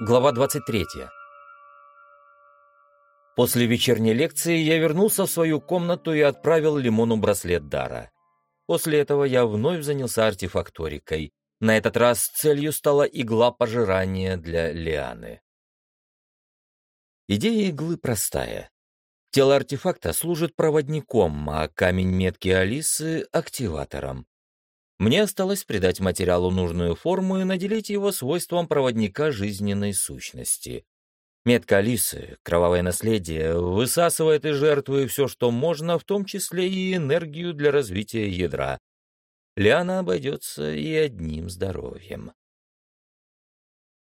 Глава 23. После вечерней лекции я вернулся в свою комнату и отправил Лимону браслет дара. После этого я вновь занялся артефакторикой. На этот раз целью стала игла пожирания для Лианы. Идея иглы простая. Тело артефакта служит проводником, а камень метки Алисы — активатором. Мне осталось придать материалу нужную форму и наделить его свойством проводника жизненной сущности. Метка Алисы, кровавое наследие, высасывает из жертвы все, что можно, в том числе и энергию для развития ядра. Лиана обойдется и одним здоровьем.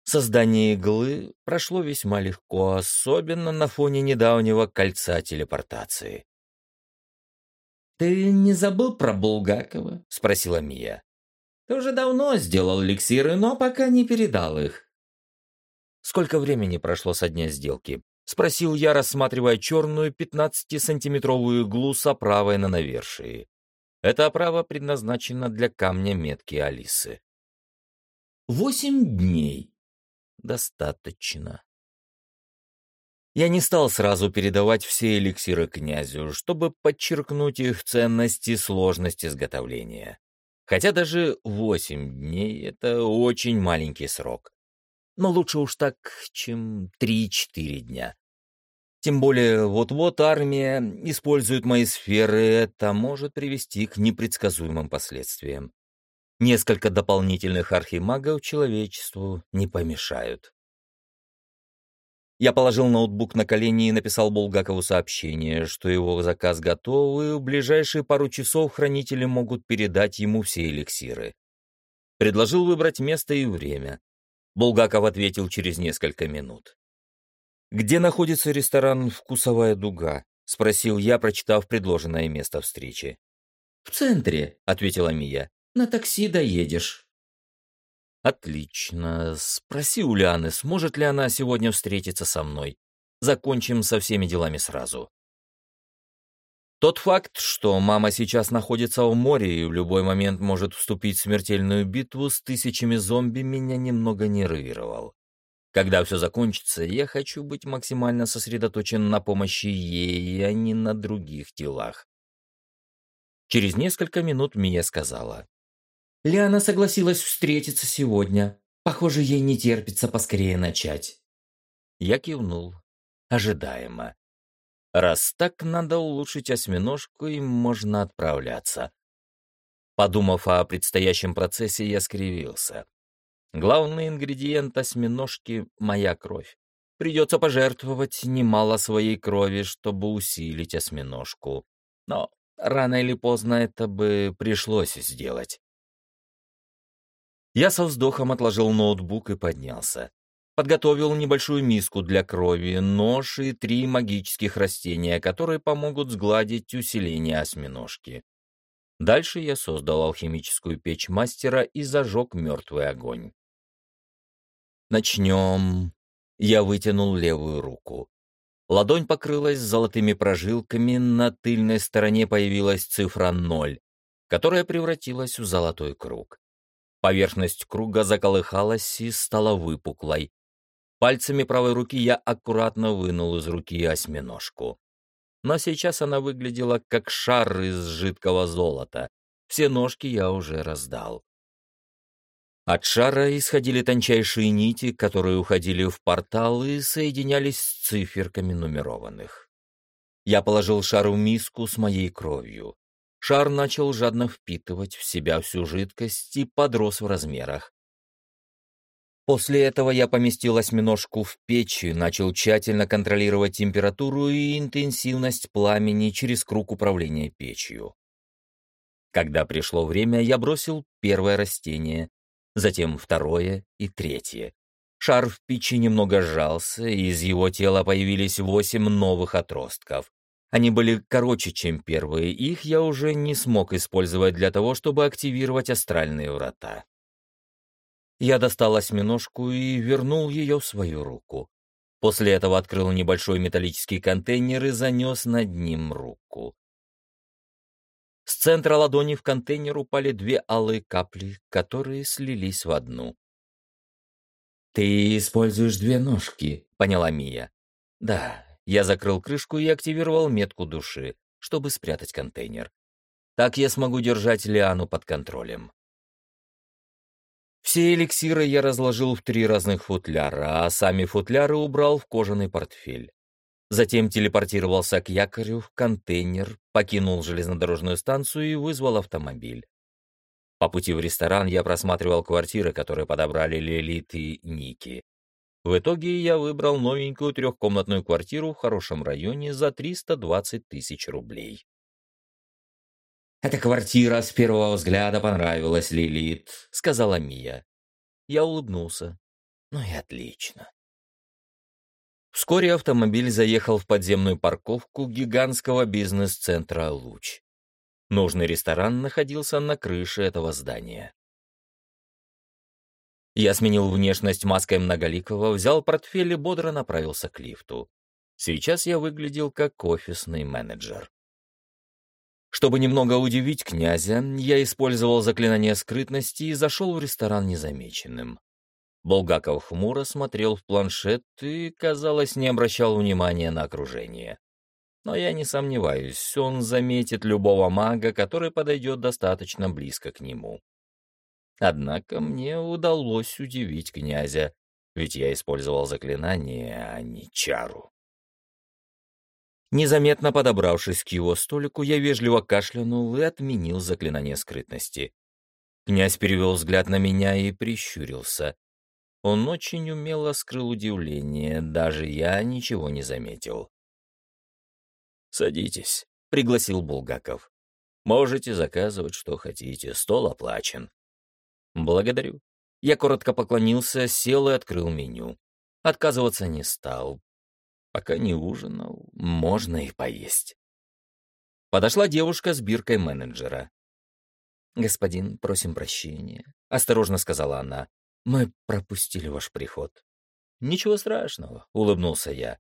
Создание иглы прошло весьма легко, особенно на фоне недавнего кольца телепортации. «Ты не забыл про Булгакова?» — спросила Мия. «Ты уже давно сделал эликсиры, но пока не передал их». «Сколько времени прошло со дня сделки?» — спросил я, рассматривая черную 15-сантиметровую иглу с оправой на навершии. Эта оправа предназначена для камня метки Алисы. «Восемь дней». «Достаточно». Я не стал сразу передавать все эликсиры князю, чтобы подчеркнуть их ценность и сложность изготовления. Хотя даже восемь дней — это очень маленький срок. Но лучше уж так, чем три-четыре дня. Тем более вот-вот армия использует мои сферы, это может привести к непредсказуемым последствиям. Несколько дополнительных архимагов человечеству не помешают. Я положил ноутбук на колени и написал Булгакову сообщение, что его заказ готов, и в ближайшие пару часов хранители могут передать ему все эликсиры. Предложил выбрать место и время. Булгаков ответил через несколько минут. «Где находится ресторан «Вкусовая дуга»?» — спросил я, прочитав предложенное место встречи. «В центре», — ответила Мия. «На такси доедешь». «Отлично. Спроси у Лианы, сможет ли она сегодня встретиться со мной. Закончим со всеми делами сразу». Тот факт, что мама сейчас находится в море и в любой момент может вступить в смертельную битву с тысячами зомби, меня немного нервировал. Когда все закончится, я хочу быть максимально сосредоточен на помощи ей, а не на других делах. Через несколько минут Мия сказала. Лиана согласилась встретиться сегодня. Похоже, ей не терпится поскорее начать. Я кивнул. Ожидаемо. Раз так, надо улучшить осьминожку, и можно отправляться. Подумав о предстоящем процессе, я скривился. Главный ингредиент осьминожки — моя кровь. Придется пожертвовать немало своей крови, чтобы усилить осьминожку. Но рано или поздно это бы пришлось сделать. Я со вздохом отложил ноутбук и поднялся. Подготовил небольшую миску для крови, нож и три магических растения, которые помогут сгладить усиление осьминожки. Дальше я создал алхимическую печь мастера и зажег мертвый огонь. Начнем. Я вытянул левую руку. Ладонь покрылась золотыми прожилками, на тыльной стороне появилась цифра ноль, которая превратилась в золотой круг. Поверхность круга заколыхалась и стала выпуклой. Пальцами правой руки я аккуратно вынул из руки осьминожку. Но сейчас она выглядела как шар из жидкого золота. Все ножки я уже раздал. От шара исходили тончайшие нити, которые уходили в портал и соединялись с циферками нумерованных. Я положил шар в миску с моей кровью. Шар начал жадно впитывать в себя всю жидкость и подрос в размерах. После этого я поместил осьминожку в печь и начал тщательно контролировать температуру и интенсивность пламени через круг управления печью. Когда пришло время, я бросил первое растение, затем второе и третье. Шар в печи немного сжался, и из его тела появились восемь новых отростков. Они были короче, чем первые, их я уже не смог использовать для того, чтобы активировать астральные врата. Я достал осьминожку и вернул ее в свою руку. После этого открыл небольшой металлический контейнер и занес над ним руку. С центра ладони в контейнер упали две алые капли, которые слились в одну. «Ты используешь две ножки», — поняла Мия. «Да». Я закрыл крышку и активировал метку души, чтобы спрятать контейнер. Так я смогу держать Лиану под контролем. Все эликсиры я разложил в три разных футляра, а сами футляры убрал в кожаный портфель. Затем телепортировался к якорю в контейнер, покинул железнодорожную станцию и вызвал автомобиль. По пути в ресторан я просматривал квартиры, которые подобрали Лилит и Ники. В итоге я выбрал новенькую трехкомнатную квартиру в хорошем районе за 320 тысяч рублей. «Эта квартира с первого взгляда понравилась Лилит», — сказала Мия. Я улыбнулся. «Ну и отлично». Вскоре автомобиль заехал в подземную парковку гигантского бизнес-центра «Луч». Нужный ресторан находился на крыше этого здания. Я сменил внешность маской многоликого, взял портфель и бодро направился к лифту. Сейчас я выглядел как офисный менеджер. Чтобы немного удивить князя, я использовал заклинание скрытности и зашел в ресторан незамеченным. Булгаков хмуро смотрел в планшет и, казалось, не обращал внимания на окружение. Но я не сомневаюсь, он заметит любого мага, который подойдет достаточно близко к нему. Однако мне удалось удивить князя, ведь я использовал заклинание, а не чару. Незаметно подобравшись к его столику, я вежливо кашлянул и отменил заклинание скрытности. Князь перевел взгляд на меня и прищурился. Он очень умело скрыл удивление, даже я ничего не заметил. «Садитесь», — пригласил Булгаков. «Можете заказывать, что хотите, стол оплачен». «Благодарю». Я коротко поклонился, сел и открыл меню. Отказываться не стал. Пока не ужинал, можно и поесть. Подошла девушка с биркой менеджера. «Господин, просим прощения», — осторожно сказала она. «Мы пропустили ваш приход». «Ничего страшного», — улыбнулся я.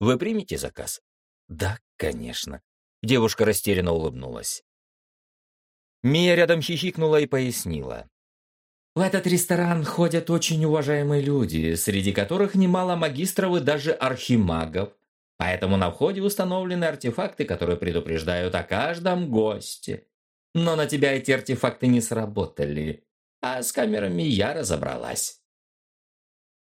«Вы примете заказ?» «Да, конечно». Девушка растерянно улыбнулась. Мия рядом хихикнула и пояснила. «В этот ресторан ходят очень уважаемые люди, среди которых немало магистров и даже архимагов. Поэтому на входе установлены артефакты, которые предупреждают о каждом госте. Но на тебя эти артефакты не сработали, а с камерами я разобралась».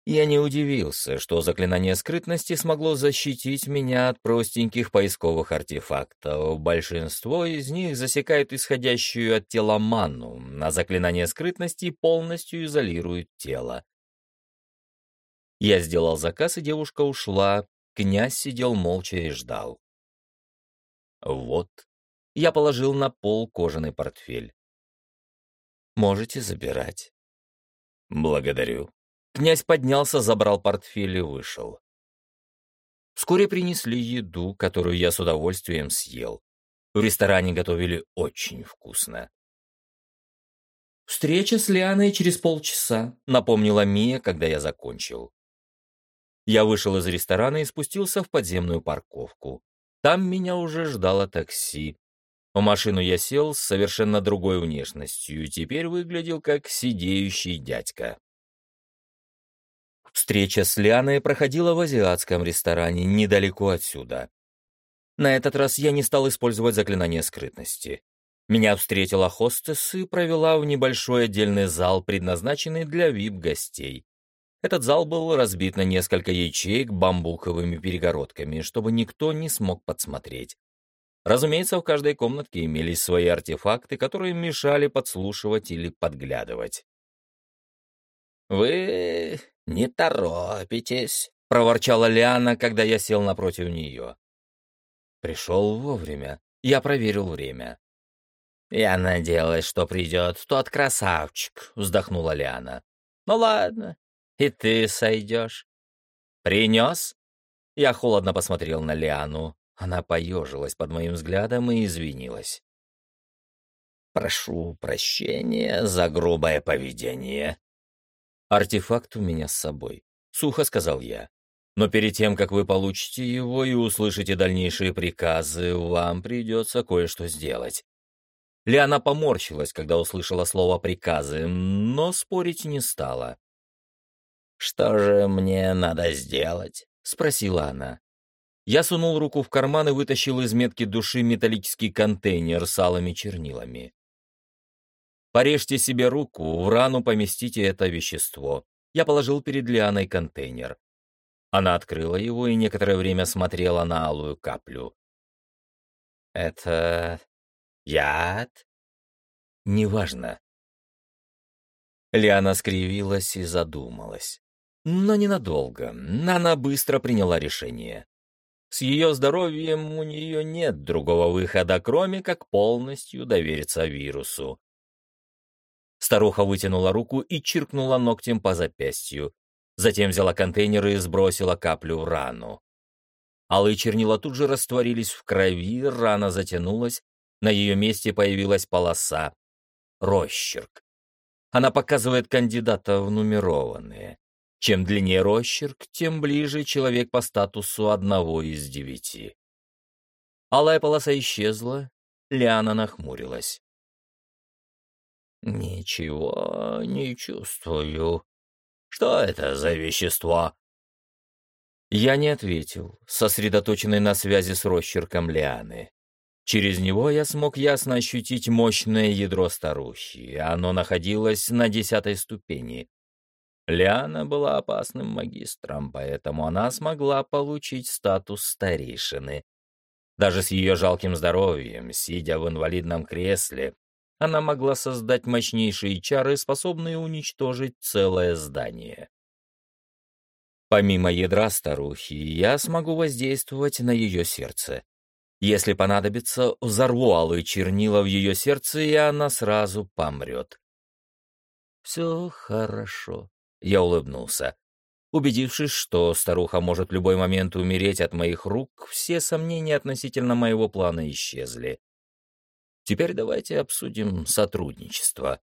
Я не удивился, что заклинание скрытности смогло защитить меня от простеньких поисковых артефактов. Большинство из них засекают исходящую от тела ману, а заклинание скрытности полностью изолирует тело. Я сделал заказ, и девушка ушла. Князь сидел молча и ждал. Вот. Я положил на пол кожаный портфель. Можете забирать. Благодарю. Князь поднялся, забрал портфель и вышел. Вскоре принесли еду, которую я с удовольствием съел. В ресторане готовили очень вкусно. «Встреча с Лианой через полчаса», — напомнила Мия, когда я закончил. Я вышел из ресторана и спустился в подземную парковку. Там меня уже ждало такси. В машину я сел с совершенно другой внешностью теперь выглядел как сидеющий дядька. Встреча с Лианой проходила в азиатском ресторане недалеко отсюда. На этот раз я не стал использовать заклинание скрытности. Меня встретила хостес и провела в небольшой отдельный зал, предназначенный для вип-гостей. Этот зал был разбит на несколько ячеек бамбуковыми перегородками, чтобы никто не смог подсмотреть. Разумеется, в каждой комнатке имелись свои артефакты, которые мешали подслушивать или подглядывать. «Вы «Не торопитесь», — проворчала Лиана, когда я сел напротив нее. Пришел вовремя. Я проверил время. «Я надеялась, что придет тот красавчик», — вздохнула Лиана. «Ну ладно, и ты сойдешь». «Принес?» Я холодно посмотрел на Лиану. Она поежилась под моим взглядом и извинилась. «Прошу прощения за грубое поведение», «Артефакт у меня с собой», — сухо сказал я. «Но перед тем, как вы получите его и услышите дальнейшие приказы, вам придется кое-что сделать». Лиана поморщилась, когда услышала слово «приказы», но спорить не стала. «Что же мне надо сделать?» — спросила она. Я сунул руку в карман и вытащил из метки души металлический контейнер с алыми чернилами. Порежьте себе руку, в рану поместите это вещество. Я положил перед Лианой контейнер. Она открыла его и некоторое время смотрела на алую каплю. «Это яд?» «Неважно». Лиана скривилась и задумалась. Но ненадолго. Она быстро приняла решение. С ее здоровьем у нее нет другого выхода, кроме как полностью довериться вирусу. Старуха вытянула руку и чиркнула ногтем по запястью. Затем взяла контейнер и сбросила каплю в рану. Алые чернила тут же растворились в крови, рана затянулась, на ее месте появилась полоса. Росчерк. Она показывает кандидата в нумерованные. Чем длиннее росчерк, тем ближе человек по статусу одного из девяти. Алая полоса исчезла, Лиана нахмурилась. «Ничего не чувствую. Что это за вещество?» Я не ответил, сосредоточенный на связи с росчерком Лианы. Через него я смог ясно ощутить мощное ядро старухи. Оно находилось на десятой ступени. Лиана была опасным магистром, поэтому она смогла получить статус старейшины. Даже с ее жалким здоровьем, сидя в инвалидном кресле, она могла создать мощнейшие чары, способные уничтожить целое здание. Помимо ядра старухи, я смогу воздействовать на ее сердце. Если понадобится, взорву алые чернила в ее сердце, и она сразу помрет. «Все хорошо», я улыбнулся. Убедившись, что старуха может в любой момент умереть от моих рук, все сомнения относительно моего плана исчезли. Теперь давайте обсудим сотрудничество.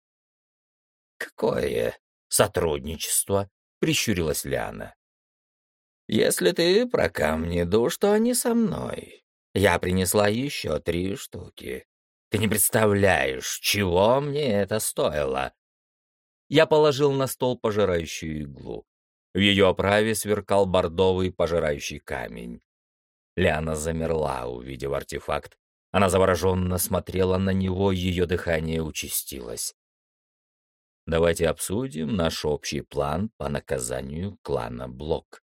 «Какое сотрудничество?» — прищурилась Ляна. «Если ты про камни душ, то они со мной. Я принесла еще три штуки. Ты не представляешь, чего мне это стоило. Я положил на стол пожирающую иглу. В ее оправе сверкал бордовый пожирающий камень. Ляна замерла, увидев артефакт. Она завороженно смотрела на него, ее дыхание участилось. Давайте обсудим наш общий план по наказанию клана Блок.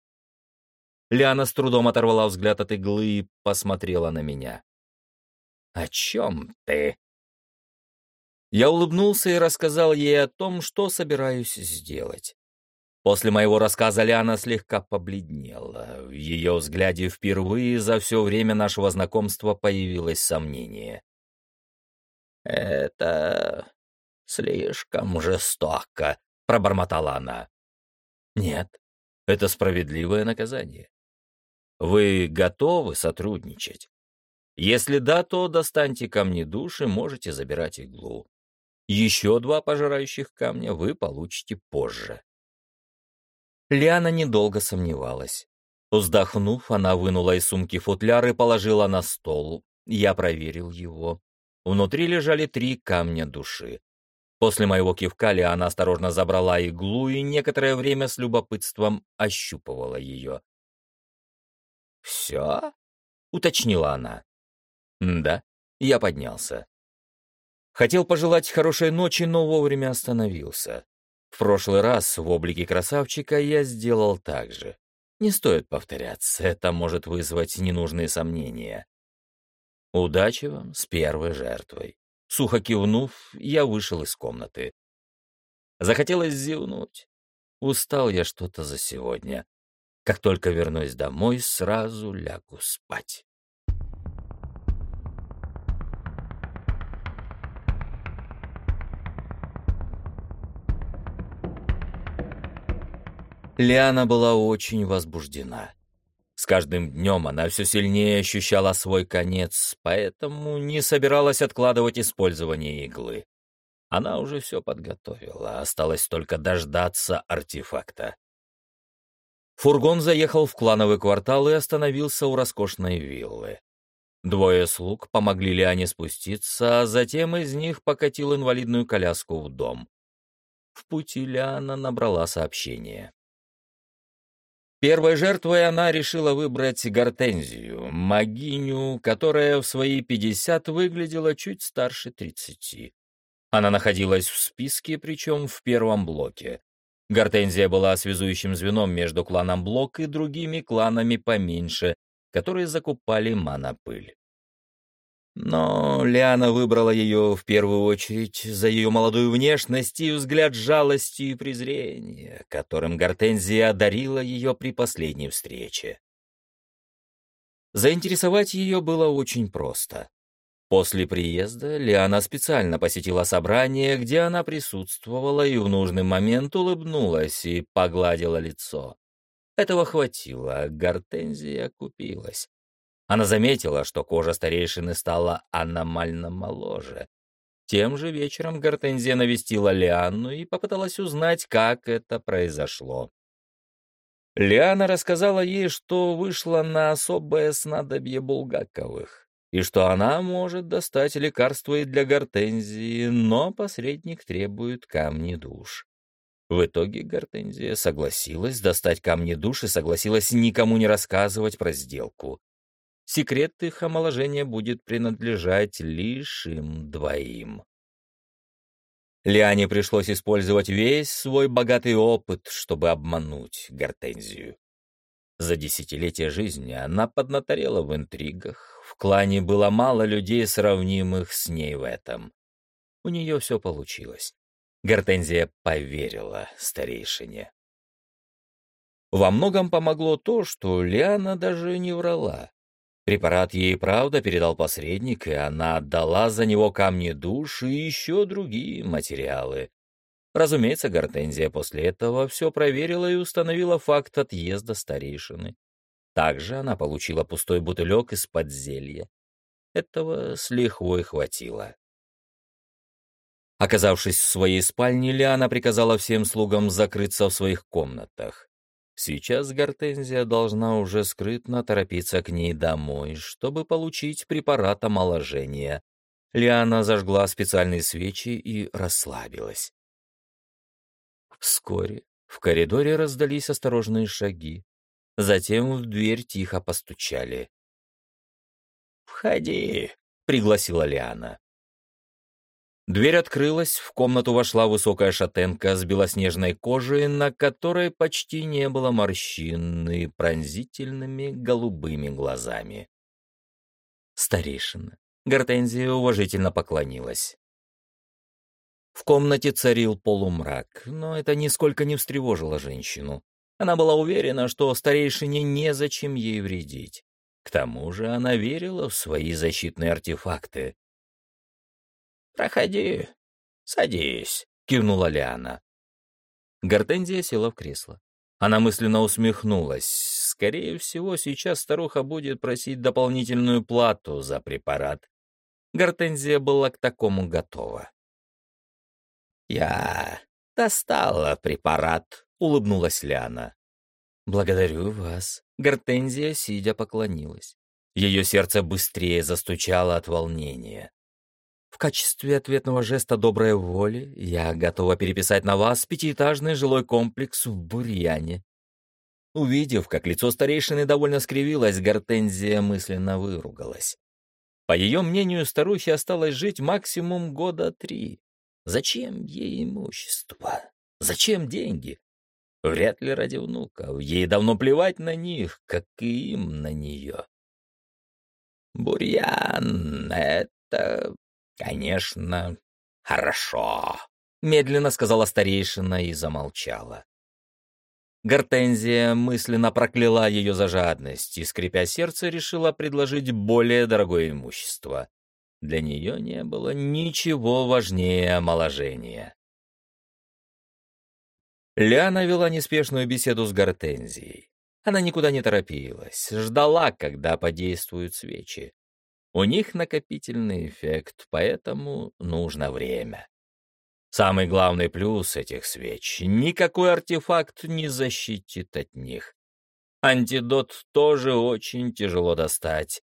Ляна с трудом оторвала взгляд от иглы и посмотрела на меня. «О чем ты?» Я улыбнулся и рассказал ей о том, что собираюсь сделать. После моего рассказа Лиана слегка побледнела. В ее взгляде впервые за все время нашего знакомства появилось сомнение. «Это слишком жестоко», — пробормотала она. «Нет, это справедливое наказание. Вы готовы сотрудничать? Если да, то достаньте ко мне душ и можете забирать иглу. Еще два пожирающих камня вы получите позже. Лиана недолго сомневалась. Вздохнув, она вынула из сумки футляр и положила на стол. Я проверил его. Внутри лежали три камня души. После моего кивка Лиана осторожно забрала иглу и некоторое время с любопытством ощупывала ее. «Все?» — уточнила она. «Да». Я поднялся. Хотел пожелать хорошей ночи, но вовремя остановился. В прошлый раз в облике красавчика я сделал так же. Не стоит повторяться, это может вызвать ненужные сомнения. Удачи вам с первой жертвой. Сухо кивнув, я вышел из комнаты. Захотелось зевнуть. Устал я что-то за сегодня. Как только вернусь домой, сразу лягу спать. Лиана была очень возбуждена. С каждым днем она все сильнее ощущала свой конец, поэтому не собиралась откладывать использование иглы. Она уже все подготовила, осталось только дождаться артефакта. Фургон заехал в клановый квартал и остановился у роскошной виллы. Двое слуг помогли Лиане спуститься, а затем из них покатил инвалидную коляску в дом. В пути Лиана набрала сообщение. Первой жертвой она решила выбрать Гортензию, магиню, которая в свои 50 выглядела чуть старше 30. Она находилась в списке, причем в первом блоке. Гортензия была связующим звеном между кланом Блок и другими кланами поменьше, которые закупали манопыль. Но Лиана выбрала ее в первую очередь за ее молодую внешность и взгляд жалости и презрения, которым Гортензия одарила ее при последней встрече. Заинтересовать ее было очень просто. После приезда Лиана специально посетила собрание, где она присутствовала и в нужный момент улыбнулась и погладила лицо. Этого хватило, Гортензия купилась. Она заметила, что кожа старейшины стала аномально моложе. Тем же вечером Гортензия навестила Лианну и попыталась узнать, как это произошло. Лиана рассказала ей, что вышла на особое снадобье Булгаковых, и что она может достать лекарство и для Гортензии, но посредник требует камни душ. В итоге Гортензия согласилась достать камни душ и согласилась никому не рассказывать про сделку секрет их омоложения будет принадлежать лишь им двоим. Лиане пришлось использовать весь свой богатый опыт, чтобы обмануть Гортензию. За десятилетия жизни она поднаторела в интригах, в клане было мало людей, сравнимых с ней в этом. У нее все получилось. Гортензия поверила старейшине. Во многом помогло то, что Лиана даже не врала. Препарат ей правда передал посредник, и она отдала за него камни душ и еще другие материалы. Разумеется, Гортензия после этого все проверила и установила факт отъезда старейшины. Также она получила пустой бутылек из-под зелья. Этого с лихвой хватило. Оказавшись в своей спальне, Лиана приказала всем слугам закрыться в своих комнатах. Сейчас Гортензия должна уже скрытно торопиться к ней домой, чтобы получить препарат омоложения. Лиана зажгла специальные свечи и расслабилась. Вскоре в коридоре раздались осторожные шаги. Затем в дверь тихо постучали. «Входи», — пригласила Лиана. Дверь открылась, в комнату вошла высокая шатенка с белоснежной кожей, на которой почти не было морщин и пронзительными голубыми глазами. Старейшина. Гортензия уважительно поклонилась. В комнате царил полумрак, но это нисколько не встревожило женщину. Она была уверена, что старейшине незачем ей вредить. К тому же она верила в свои защитные артефакты. «Проходи, садись», — кивнула Лиана. Гортензия села в кресло. Она мысленно усмехнулась. Скорее всего, сейчас старуха будет просить дополнительную плату за препарат. Гортензия была к такому готова. «Я достала препарат», — улыбнулась Ляна. «Благодарю вас». Гортензия, сидя, поклонилась. Ее сердце быстрее застучало от волнения. Качестве ответного жеста доброй воли я готова переписать на вас пятиэтажный жилой комплекс в Бурьяне. Увидев, как лицо старейшины довольно скривилось, Гортензия мысленно выругалась. По ее мнению, старухе осталось жить максимум года три. Зачем ей имущество? Зачем деньги? Вряд ли ради внуков. Ей давно плевать на них, как и им на нее. «Бурьян — это «Конечно, хорошо», — медленно сказала старейшина и замолчала. Гортензия мысленно прокляла ее за жадность и, скрипя сердце, решила предложить более дорогое имущество. Для нее не было ничего важнее омоложения. Ляна вела неспешную беседу с Гортензией. Она никуда не торопилась, ждала, когда подействуют свечи. У них накопительный эффект, поэтому нужно время. Самый главный плюс этих свеч — никакой артефакт не защитит от них. Антидот тоже очень тяжело достать.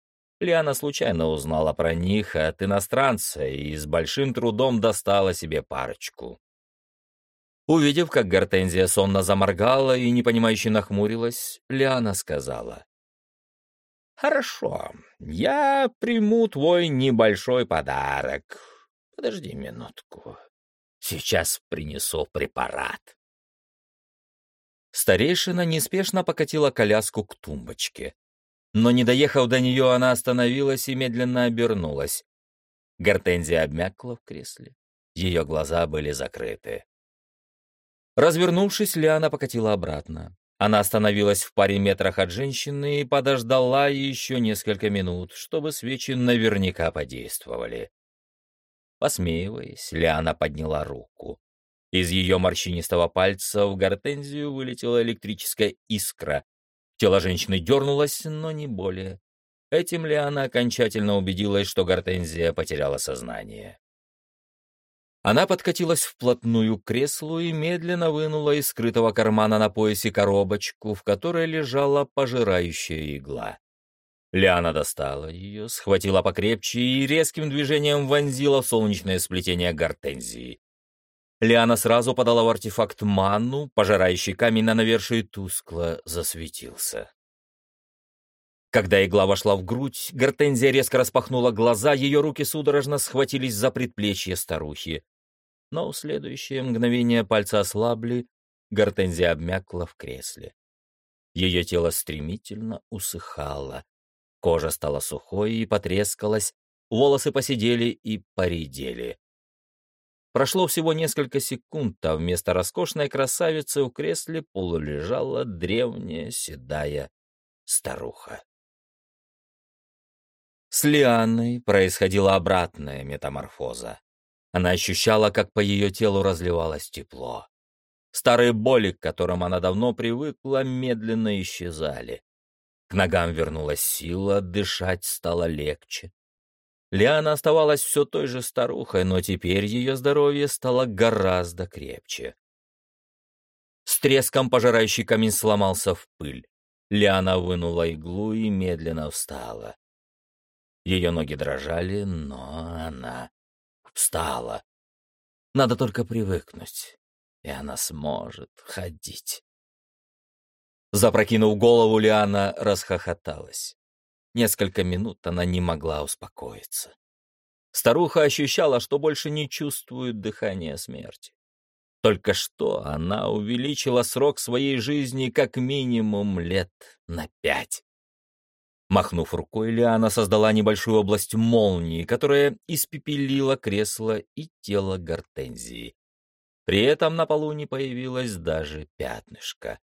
Лиана случайно узнала про них от иностранца и с большим трудом достала себе парочку. Увидев, как Гортензия сонно заморгала и непонимающе нахмурилась, Лиана сказала. «Хорошо, я приму твой небольшой подарок. Подожди минутку. Сейчас принесу препарат». Старейшина неспешно покатила коляску к тумбочке. Но, не доехав до нее, она остановилась и медленно обернулась. Гортензия обмякла в кресле. Ее глаза были закрыты. Развернувшись, Лиана покатила обратно. Она остановилась в паре метрах от женщины и подождала еще несколько минут, чтобы свечи наверняка подействовали. Посмеиваясь, Лиана подняла руку. Из ее морщинистого пальца в гортензию вылетела электрическая искра. Тело женщины дернулось, но не более. Этим Лиана окончательно убедилась, что гортензия потеряла сознание. Она подкатилась вплотную к креслу и медленно вынула из скрытого кармана на поясе коробочку, в которой лежала пожирающая игла. Лиана достала ее, схватила покрепче и резким движением вонзила в солнечное сплетение гортензии. Лиана сразу подала в артефакт манну, пожирающий камень на навершие тускло засветился. Когда игла вошла в грудь, Гортензия резко распахнула глаза, ее руки судорожно схватились за предплечье старухи. Но в следующее мгновение пальцы ослабли, Гортензия обмякла в кресле. Ее тело стремительно усыхало. Кожа стала сухой и потрескалась, волосы посидели и поредели. Прошло всего несколько секунд, а вместо роскошной красавицы у кресла полулежала древняя седая старуха. С Лианной происходила обратная метаморфоза. Она ощущала, как по ее телу разливалось тепло. Старые боли, к которым она давно привыкла, медленно исчезали. К ногам вернулась сила, дышать стало легче. Лиана оставалась все той же старухой, но теперь ее здоровье стало гораздо крепче. С треском пожирающий камень сломался в пыль. Лиана вынула иглу и медленно встала. Ее ноги дрожали, но она встала. Надо только привыкнуть, и она сможет ходить. Запрокинув голову, Лиана расхохоталась. Несколько минут она не могла успокоиться. Старуха ощущала, что больше не чувствует дыхания смерти. Только что она увеличила срок своей жизни как минимум лет на пять. Махнув рукой, Лиана создала небольшую область молнии, которая испепелила кресло и тело гортензии. При этом на полу не появилось даже пятнышка.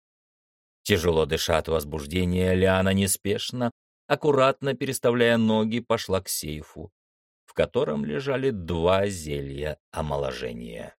Тяжело дыша от возбуждения, Лиана неспешно, аккуратно переставляя ноги, пошла к сейфу, в котором лежали два зелья омоложения.